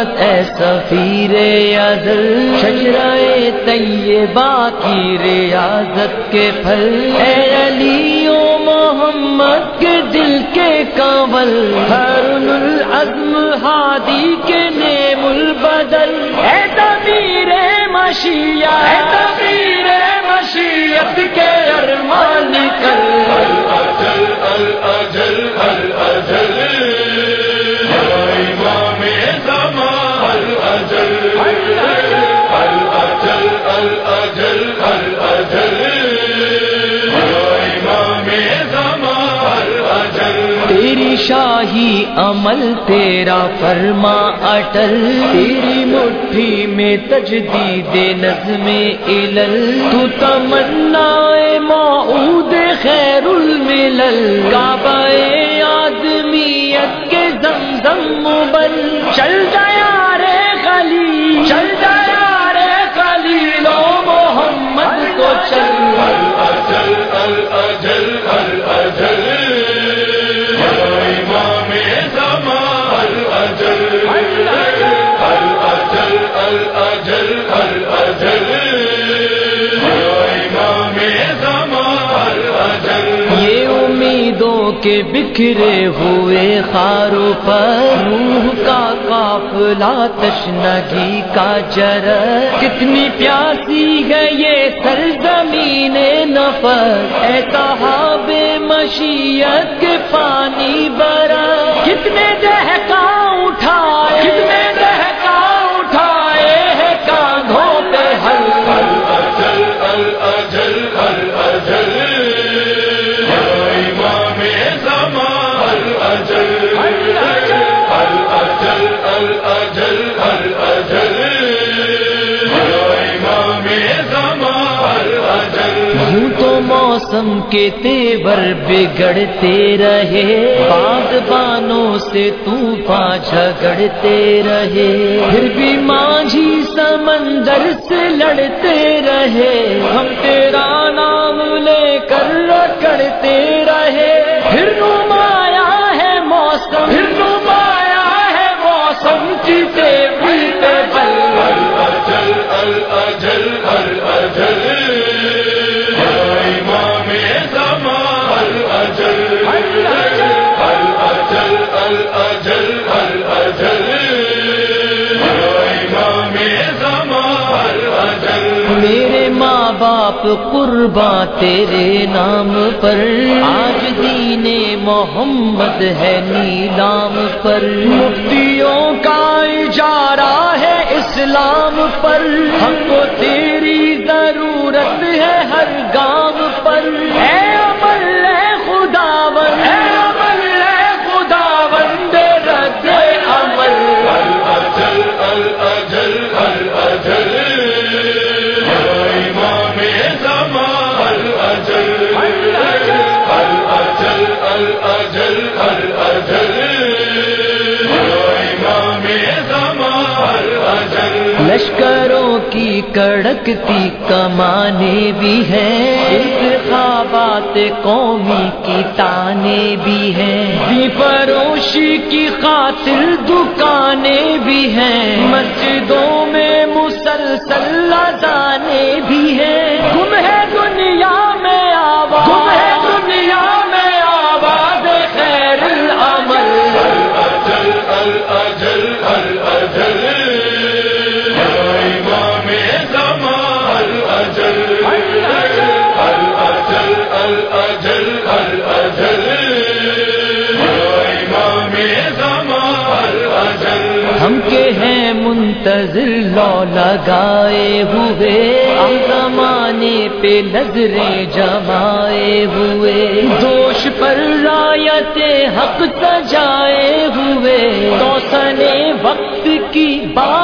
ابد اے سفیر ازل شجرائے طیبہ کی ریاضت کے پھل۔ اے علی و محمد کے دل کے کابل ہر العزم ہادی کے نیم البدل۔ اے تبیر مشیہ، اے تبیر مشیت کے ارمان کر الاجل الاجل الاجل شاہی عمل تیرا فرما اٹل تیری مٹھی میں تجدید نظم علل تو تمنا معود خیر الملل کعبہ آدمیت کے زمزم مبل چل جایا کے بکھرے ہوئے خاروں پر، روح کا قافلہ تشنگی کا جر کتنی پیاسی ہے یہ سرزمین نفر اے صحاب مشیت کے پانی برا۔ کتنے دہکا اٹھا موسم کے تیور بگڑتے رہے۔ باغبانوں سے طوفان جھگڑتے رہے۔ پھر بھی ماجھی سمندر سے لڑتے رہے۔ ہم تیرا نام لے کر رکڑتے رہے۔ پھر نمایا ہے موسم۔ پھر نمایا ہے موسم کی باپ قرباں تیرے نام پر۔ آج دین محمد ہے نیلام پر۔ مفتیوں کا اجارہ ہے اسلام پر۔ ہم کو کڑکتی کمانے بھی ہیں۔ انتخابات قومی کی تانے بھی ہیں۔ پڑوشی فروشی کی خاطر دکانیں بھی ہیں۔ مسجدوں کے ہیں منتظر لو لگائے ہوئے زمانے پہ نظریں جمائے ہوئے۔ دوش پر رایت حق سجائے ہوئے۔ تو وقت کی بات